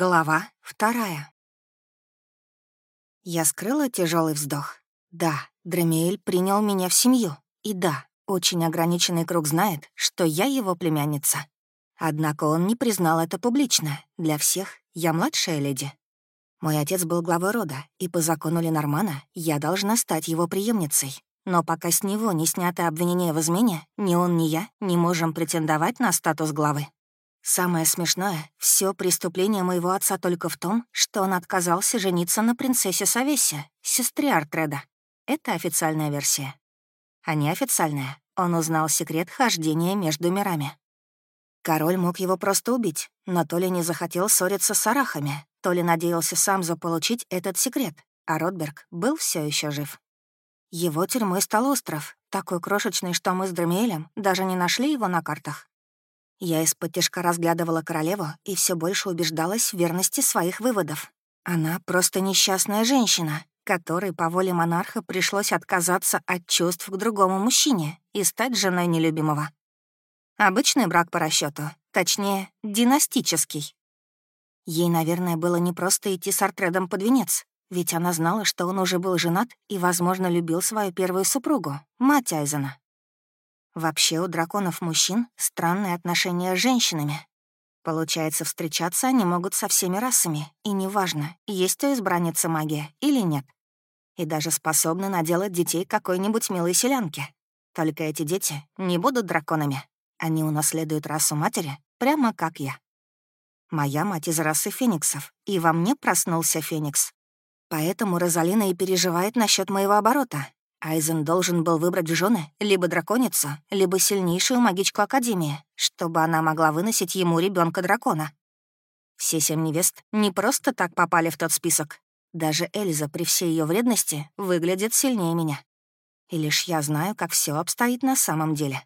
Глава вторая. Я скрыла тяжелый вздох. Да, Дремиэль принял меня в семью. И да, очень ограниченный круг знает, что я его племянница. Однако он не признал это публично. Для всех я младшая леди. Мой отец был главой рода, и по закону Ленормана я должна стать его преемницей. Но пока с него не снято обвинение в измене, ни он, ни я не можем претендовать на статус главы. Самое смешное, все преступление моего отца только в том, что он отказался жениться на принцессе Савесе, сестре Артреда. Это официальная версия. А неофициальная, он узнал секрет хождения между мирами. Король мог его просто убить, но то ли не захотел ссориться с арахами, то ли надеялся сам заполучить этот секрет, а Ротберг был все еще жив. Его тюрьмой стал остров, такой крошечный, что мы с Дремиэлем даже не нашли его на картах. Я из-под тяжка разглядывала королеву и все больше убеждалась в верности своих выводов. Она просто несчастная женщина, которой по воле монарха пришлось отказаться от чувств к другому мужчине и стать женой нелюбимого. Обычный брак по расчету, точнее, династический. Ей, наверное, было непросто идти с Артредом под венец, ведь она знала, что он уже был женат и, возможно, любил свою первую супругу, мать Айзена. Вообще у драконов-мужчин странные отношения с женщинами. Получается, встречаться они могут со всеми расами, и неважно, есть у избранницы магия или нет. И даже способны наделать детей какой-нибудь милой селянки. Только эти дети не будут драконами. Они унаследуют расу матери, прямо как я. Моя мать из расы фениксов, и во мне проснулся феникс. Поэтому Розалина и переживает насчет моего оборота, Айзен должен был выбрать в жены либо драконицу, либо сильнейшую магичку Академии, чтобы она могла выносить ему ребенка дракона. Все семь невест не просто так попали в тот список. Даже Эльза при всей ее вредности выглядит сильнее меня. И лишь я знаю, как все обстоит на самом деле.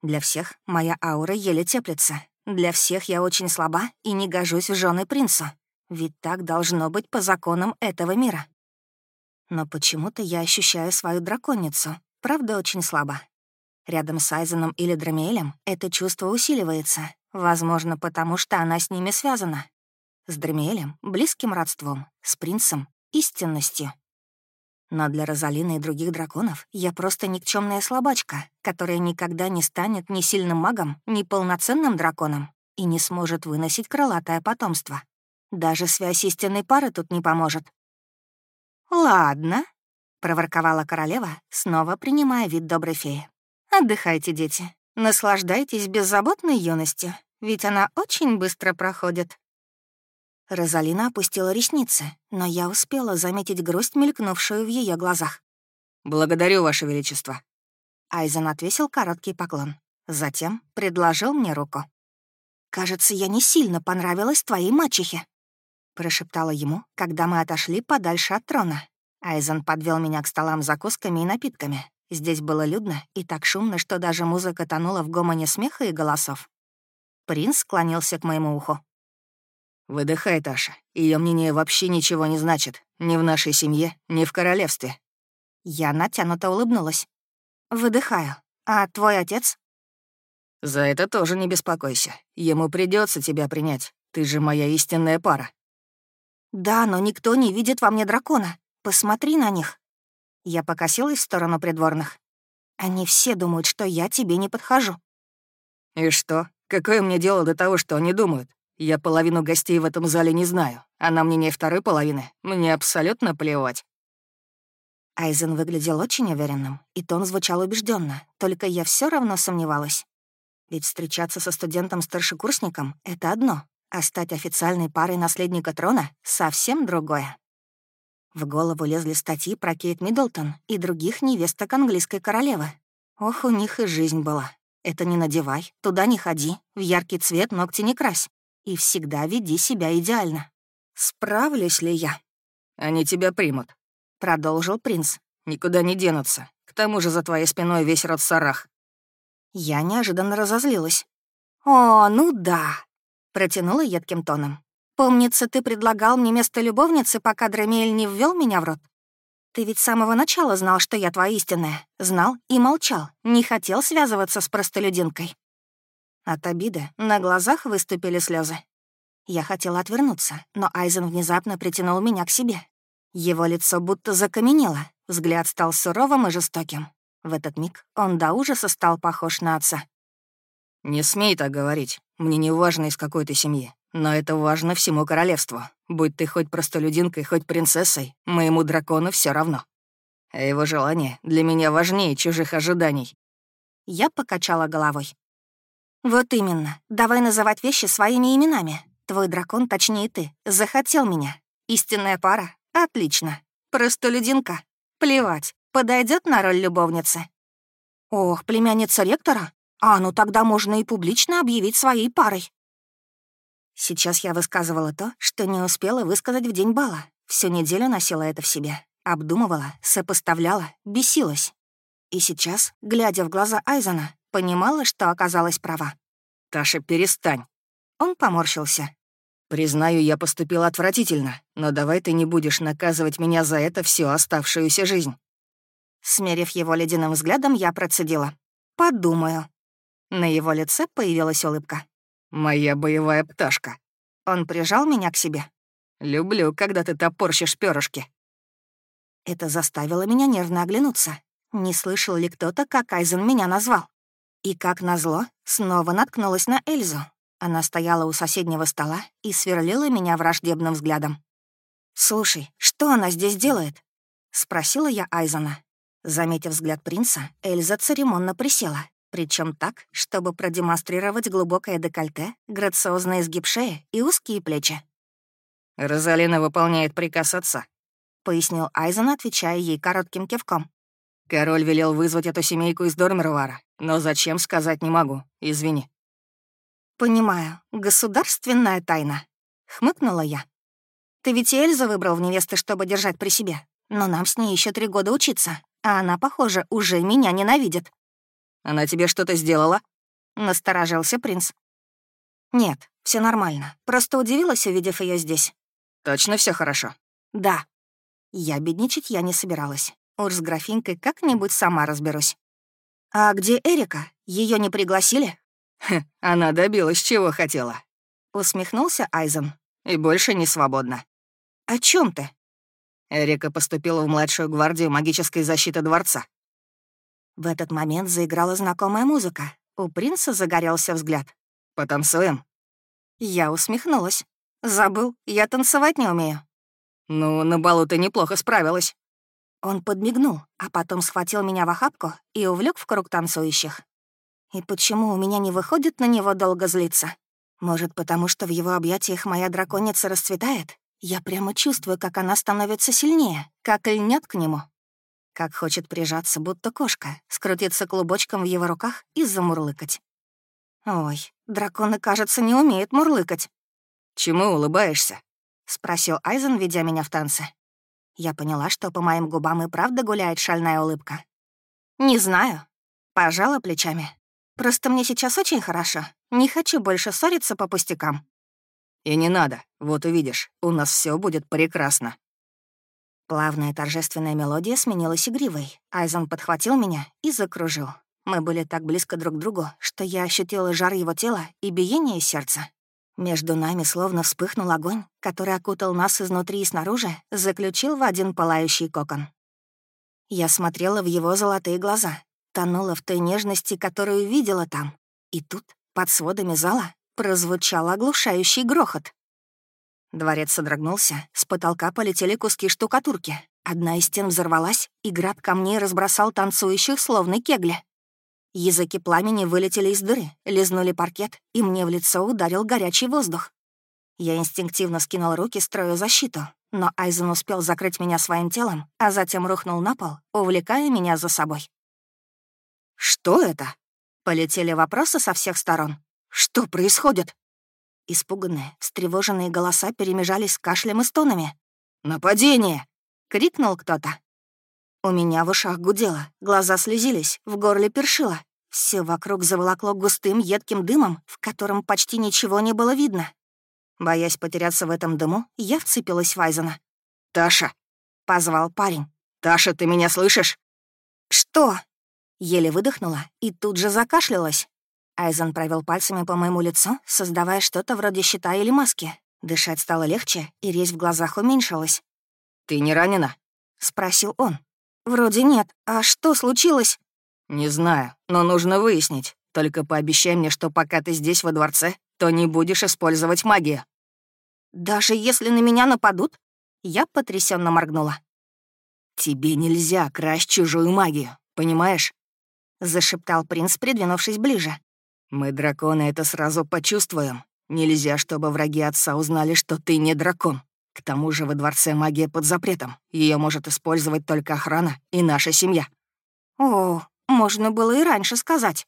Для всех моя аура еле теплится. Для всех я очень слаба и не гожусь в жены принцу. Ведь так должно быть по законам этого мира. Но почему-то я ощущаю свою драконицу, правда, очень слабо. Рядом с Айзеном или Драмиэлем это чувство усиливается, возможно, потому что она с ними связана. С Драмиэлем — близким родством, с принцем — истинностью. Но для Розалины и других драконов я просто никчемная слабачка, которая никогда не станет ни сильным магом, ни полноценным драконом и не сможет выносить крылатое потомство. Даже связь истинной пары тут не поможет. «Ладно», — проворковала королева, снова принимая вид доброй феи. «Отдыхайте, дети. Наслаждайтесь беззаботной юностью, ведь она очень быстро проходит». Розалина опустила ресницы, но я успела заметить грусть, мелькнувшую в ее глазах. «Благодарю, Ваше Величество». Айзен отвесил короткий поклон. Затем предложил мне руку. «Кажется, я не сильно понравилась твоей мачехе», — прошептала ему, когда мы отошли подальше от трона. Айзен подвел меня к столам с закусками и напитками. Здесь было людно и так шумно, что даже музыка тонула в гомоне смеха и голосов. Принц склонился к моему уху. «Выдыхай, Таша. Ее мнение вообще ничего не значит. Ни в нашей семье, ни в королевстве». Я натянуто улыбнулась. «Выдыхаю. А твой отец?» «За это тоже не беспокойся. Ему придется тебя принять. Ты же моя истинная пара». «Да, но никто не видит во мне дракона. Посмотри на них». Я покосилась в сторону придворных. «Они все думают, что я тебе не подхожу». «И что? Какое мне дело до того, что они думают? Я половину гостей в этом зале не знаю, а на мнение второй половины мне абсолютно плевать». Айзен выглядел очень уверенным, и тон звучал убежденно, только я все равно сомневалась. Ведь встречаться со студентом-старшекурсником — это одно, а стать официальной парой наследника трона — совсем другое. В голову лезли статьи про Кейт Миддлтон и других невесток английской королевы. Ох, у них и жизнь была. Это не надевай, туда не ходи, в яркий цвет ногти не крась. И всегда веди себя идеально. Справлюсь ли я? «Они тебя примут», — продолжил принц. «Никуда не денутся. К тому же за твоей спиной весь род Сарах». Я неожиданно разозлилась. «О, ну да, Протянула едким тоном. «Помнится, ты предлагал мне место любовницы, пока Драмиэль не ввел меня в рот? Ты ведь с самого начала знал, что я твоя истинная. Знал и молчал, не хотел связываться с простолюдинкой». От обиды на глазах выступили слезы. Я хотела отвернуться, но Айзен внезапно притянул меня к себе. Его лицо будто закаменело, взгляд стал суровым и жестоким. В этот миг он до ужаса стал похож на отца. «Не смей так говорить. Мне не важно, из какой ты семьи. Но это важно всему королевству. Будь ты хоть простолюдинкой, хоть принцессой, моему дракону все равно. А его желание для меня важнее чужих ожиданий». Я покачала головой. «Вот именно. Давай называть вещи своими именами. Твой дракон, точнее ты, захотел меня. Истинная пара. Отлично. Простолюдинка. Плевать. Подойдет на роль любовницы. Ох, племянница ректора? А ну тогда можно и публично объявить своей парой. Сейчас я высказывала то, что не успела высказать в день бала. Всю неделю носила это в себе. Обдумывала, сопоставляла, бесилась. И сейчас, глядя в глаза Айзена, понимала, что оказалась права. «Таша, перестань!» Он поморщился. «Признаю, я поступил отвратительно, но давай ты не будешь наказывать меня за это всю оставшуюся жизнь». Смерив его ледяным взглядом, я процедила. «Подумаю». На его лице появилась улыбка. «Моя боевая пташка». Он прижал меня к себе. «Люблю, когда ты топорщишь перышки». Это заставило меня нервно оглянуться. Не слышал ли кто-то, как Айзен меня назвал? И как назло, снова наткнулась на Эльзу. Она стояла у соседнего стола и сверлила меня враждебным взглядом. «Слушай, что она здесь делает?» — спросила я Айзена. Заметив взгляд принца, Эльза церемонно присела, причем так, чтобы продемонстрировать глубокое декольте, грациозный изгиб шеи и узкие плечи. «Розалина выполняет приказ отца», — пояснил Айзен, отвечая ей коротким кивком. «Король велел вызвать эту семейку из Дормервара, но зачем, сказать не могу, извини». «Понимаю, государственная тайна», — хмыкнула я. «Ты ведь Эльзу выбрал в невесты, чтобы держать при себе, но нам с ней еще три года учиться, а она, похоже, уже меня ненавидит». Она тебе что-то сделала?» — насторожился принц. «Нет, все нормально. Просто удивилась, увидев ее здесь». «Точно все хорошо?» «Да». Я бедничать я не собиралась. Уж с графинкой как-нибудь сама разберусь. «А где Эрика? Ее не пригласили?» Хм, она добилась, чего хотела. Усмехнулся Айзен. И больше не свободна. «О чем ты?» Эрика поступила в младшую гвардию магической защиты дворца. В этот момент заиграла знакомая музыка. У принца загорелся взгляд. «Потанцуем?» Я усмехнулась. «Забыл, я танцевать не умею». «Ну, на балу ты неплохо справилась». Он подмигнул, а потом схватил меня в охапку и увлек в круг танцующих. И почему у меня не выходит на него долго злиться? Может, потому что в его объятиях моя драконица расцветает? Я прямо чувствую, как она становится сильнее, как льнет к нему как хочет прижаться, будто кошка, скрутиться клубочком в его руках и замурлыкать. Ой, драконы, кажется, не умеют мурлыкать. «Чему улыбаешься?» — спросил Айзен, ведя меня в танцы. Я поняла, что по моим губам и правда гуляет шальная улыбка. «Не знаю». Пожала плечами. «Просто мне сейчас очень хорошо. Не хочу больше ссориться по пустякам». «И не надо. Вот увидишь, у нас все будет прекрасно». Плавная торжественная мелодия сменилась игривой. Айзен подхватил меня и закружил. Мы были так близко друг к другу, что я ощутила жар его тела и биение сердца. Между нами словно вспыхнул огонь, который окутал нас изнутри и снаружи, заключил в один пылающий кокон. Я смотрела в его золотые глаза, тонула в той нежности, которую видела там. И тут, под сводами зала, прозвучал оглушающий грохот. Дворец содрогнулся, с потолка полетели куски штукатурки. Одна из стен взорвалась, и град камней разбросал танцующих, словно кегли. Языки пламени вылетели из дыры, лизнули паркет, и мне в лицо ударил горячий воздух. Я инстинктивно скинул руки, строя защиту, но Айзен успел закрыть меня своим телом, а затем рухнул на пол, увлекая меня за собой. «Что это?» — полетели вопросы со всех сторон. «Что происходит?» Испуганные, встревоженные голоса перемежались с кашлем и стонами. «Нападение!» — крикнул кто-то. У меня в ушах гудело, глаза слезились, в горле першило. Все вокруг заволокло густым едким дымом, в котором почти ничего не было видно. Боясь потеряться в этом дыму, я вцепилась в Айзена. «Таша!» — позвал парень. «Таша, ты меня слышишь?» «Что?» Еле выдохнула и тут же закашлялась. Айзен провел пальцами по моему лицу, создавая что-то вроде щита или маски. Дышать стало легче, и резь в глазах уменьшилась. «Ты не ранена?» — спросил он. «Вроде нет. А что случилось?» «Не знаю, но нужно выяснить. Только пообещай мне, что пока ты здесь во дворце, то не будешь использовать магию». «Даже если на меня нападут?» Я потрясенно моргнула. «Тебе нельзя красть чужую магию, понимаешь?» Зашептал принц, придвинувшись ближе. «Мы, драконы, это сразу почувствуем. Нельзя, чтобы враги отца узнали, что ты не дракон. К тому же во дворце магия под запретом. Ее может использовать только охрана и наша семья». «О, можно было и раньше сказать».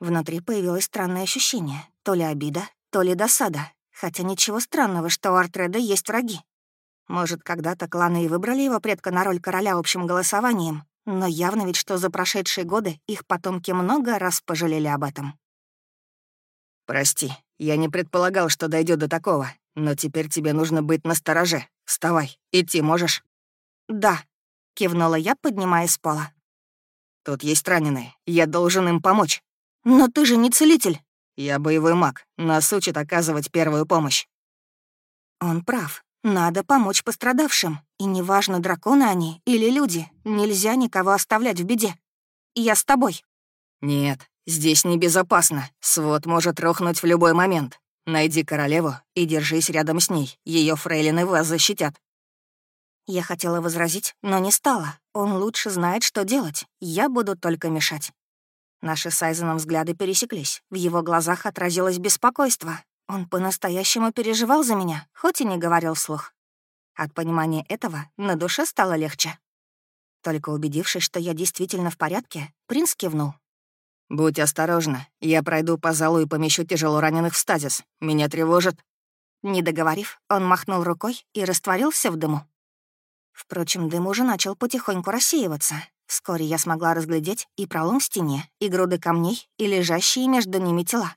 Внутри появилось странное ощущение. То ли обида, то ли досада. Хотя ничего странного, что у Артреда есть враги. Может, когда-то кланы и выбрали его предка на роль короля общим голосованием, но явно ведь, что за прошедшие годы их потомки много раз пожалели об этом. «Прости, я не предполагал, что дойдет до такого, но теперь тебе нужно быть настороже. Вставай, идти можешь?» «Да», — кивнула я, поднимаясь с пола. «Тут есть раненые, я должен им помочь». «Но ты же не целитель». «Я боевой маг, нас учат оказывать первую помощь». Он прав. Надо помочь пострадавшим. И неважно, драконы они или люди, нельзя никого оставлять в беде. Я с тобой. Нет, здесь небезопасно. Свод может рухнуть в любой момент. Найди королеву и держись рядом с ней. Ее фрейлины вас защитят. Я хотела возразить, но не стала. Он лучше знает, что делать. Я буду только мешать. Наши с Айзеном взгляды пересеклись. В его глазах отразилось беспокойство. Он по-настоящему переживал за меня, хоть и не говорил вслух. От понимания этого на душе стало легче. Только убедившись, что я действительно в порядке, принц кивнул. «Будь осторожна. Я пройду по залу и помещу тяжело раненых в стазис. Меня тревожит». Не договорив, он махнул рукой и растворился в дыму. Впрочем, дым уже начал потихоньку рассеиваться. Вскоре я смогла разглядеть и пролом в стене, и груды камней, и лежащие между ними тела.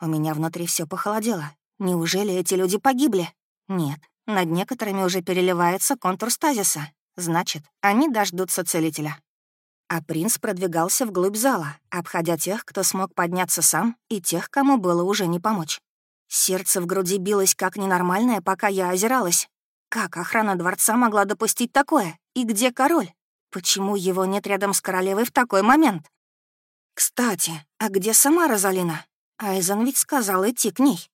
У меня внутри все похолодело. Неужели эти люди погибли? Нет, над некоторыми уже переливается контур стазиса. Значит, они дождутся целителя. А принц продвигался вглубь зала, обходя тех, кто смог подняться сам, и тех, кому было уже не помочь. Сердце в груди билось как ненормальное, пока я озиралась. Как охрана дворца могла допустить такое? И где король? Почему его нет рядом с королевой в такой момент? Кстати, а где сама Розалина? Айзен ведь сказал идти к ней.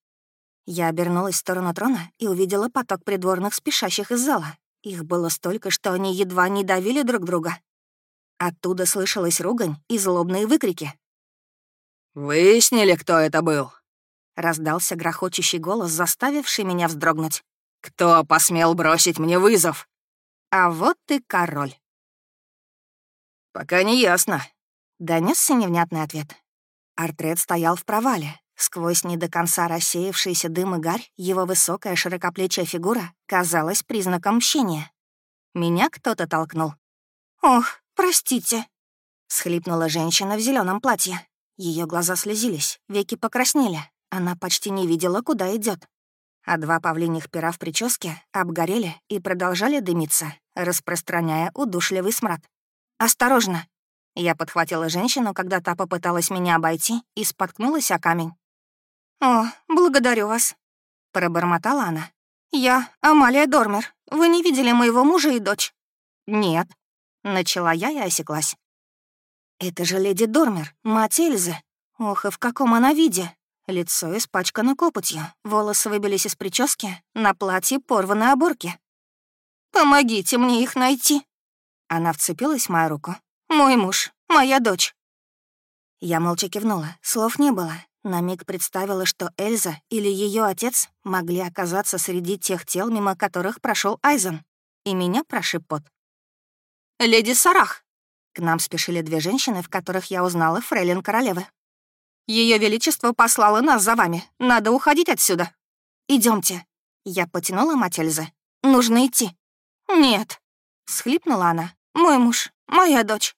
Я обернулась в сторону трона и увидела поток придворных, спешащих из зала. Их было столько, что они едва не давили друг друга. Оттуда слышалась ругань и злобные выкрики. «Выяснили, кто это был?» Раздался грохочущий голос, заставивший меня вздрогнуть. «Кто посмел бросить мне вызов?» «А вот ты король». «Пока не ясно», — донесся невнятный ответ. Артрет стоял в провале. Сквозь не до конца рассеявшийся дым и гарь его высокая широкоплечья фигура казалась признаком мщения. Меня кто-то толкнул. «Ох, простите», — схлипнула женщина в зеленом платье. Ее глаза слезились, веки покраснели. Она почти не видела, куда идет. А два павлиньих пера в прическе обгорели и продолжали дымиться, распространяя удушливый смрад. «Осторожно!» Я подхватила женщину, когда та попыталась меня обойти и споткнулась о камень. «О, благодарю вас», — пробормотала она. «Я Амалия Дормер. Вы не видели моего мужа и дочь?» «Нет», — начала я и осеклась. «Это же леди Дормер, мать Эльзы. Ох, и в каком она виде. Лицо испачкано копотью, волосы выбились из прически, на платье порваны оборки. «Помогите мне их найти!» Она вцепилась в мою руку. «Мой муж, моя дочь». Я молча кивнула, слов не было. На миг представила, что Эльза или ее отец могли оказаться среди тех тел, мимо которых прошел Айзен. И меня прошиб пот. «Леди Сарах!» К нам спешили две женщины, в которых я узнала фрейлин королевы. Ее величество послало нас за вами. Надо уходить отсюда. Идемте. Я потянула мать Эльзы. Нужно идти. Нет. Схлипнула она. Мой муж, моя дочь.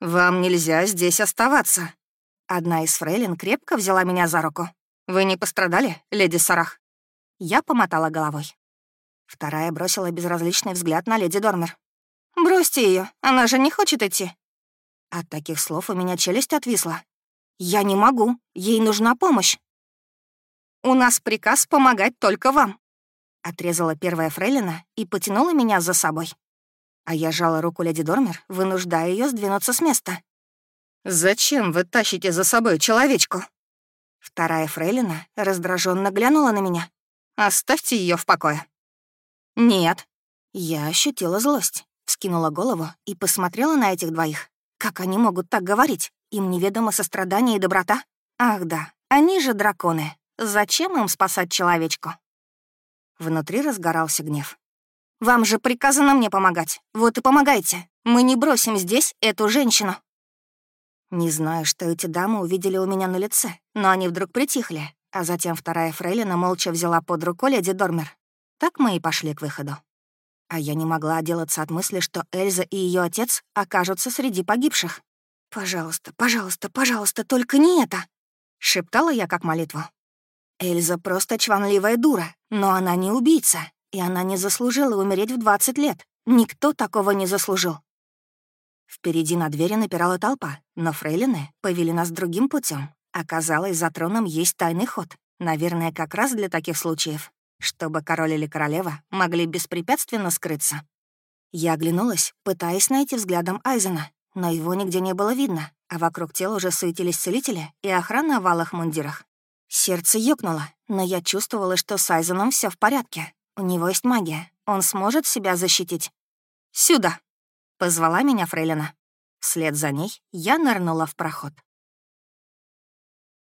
«Вам нельзя здесь оставаться». Одна из фрейлин крепко взяла меня за руку. «Вы не пострадали, леди Сарах?» Я помотала головой. Вторая бросила безразличный взгляд на леди Дормер. «Бросьте ее, она же не хочет идти». От таких слов у меня челюсть отвисла. «Я не могу. Ей нужна помощь». «У нас приказ помогать только вам», — отрезала первая фрейлина и потянула меня за собой. А я жала руку леди Дормер, вынуждая ее сдвинуться с места. «Зачем вы тащите за собой человечку?» Вторая фрейлина раздраженно глянула на меня. «Оставьте ее в покое». «Нет». Я ощутила злость, вскинула голову и посмотрела на этих двоих. Как они могут так говорить? Им неведомо сострадание и доброта? Ах да, они же драконы. Зачем им спасать человечку? Внутри разгорался гнев. «Вам же приказано мне помогать. Вот и помогайте. Мы не бросим здесь эту женщину». Не знаю, что эти дамы увидели у меня на лице, но они вдруг притихли, а затем вторая фрейлина молча взяла под руку леди Дормер. Так мы и пошли к выходу. А я не могла отделаться от мысли, что Эльза и ее отец окажутся среди погибших. «Пожалуйста, пожалуйста, пожалуйста, только не это!» — шептала я как молитву. Эльза просто чванливая дура, но она не убийца, и она не заслужила умереть в 20 лет. Никто такого не заслужил. Впереди на двери напирала толпа, но фрейлины повели нас другим путем. Оказалось, за троном есть тайный ход. Наверное, как раз для таких случаев, чтобы король или королева могли беспрепятственно скрыться. Я оглянулась, пытаясь найти взглядом Айзена, но его нигде не было видно, а вокруг тела уже суетились целители и охрана в алых мундирах. Сердце ёкнуло, но я чувствовала, что с Айзеном все в порядке. У него есть магия, он сможет себя защитить. «Сюда!» — позвала меня Фрейлина. Вслед за ней я нырнула в проход.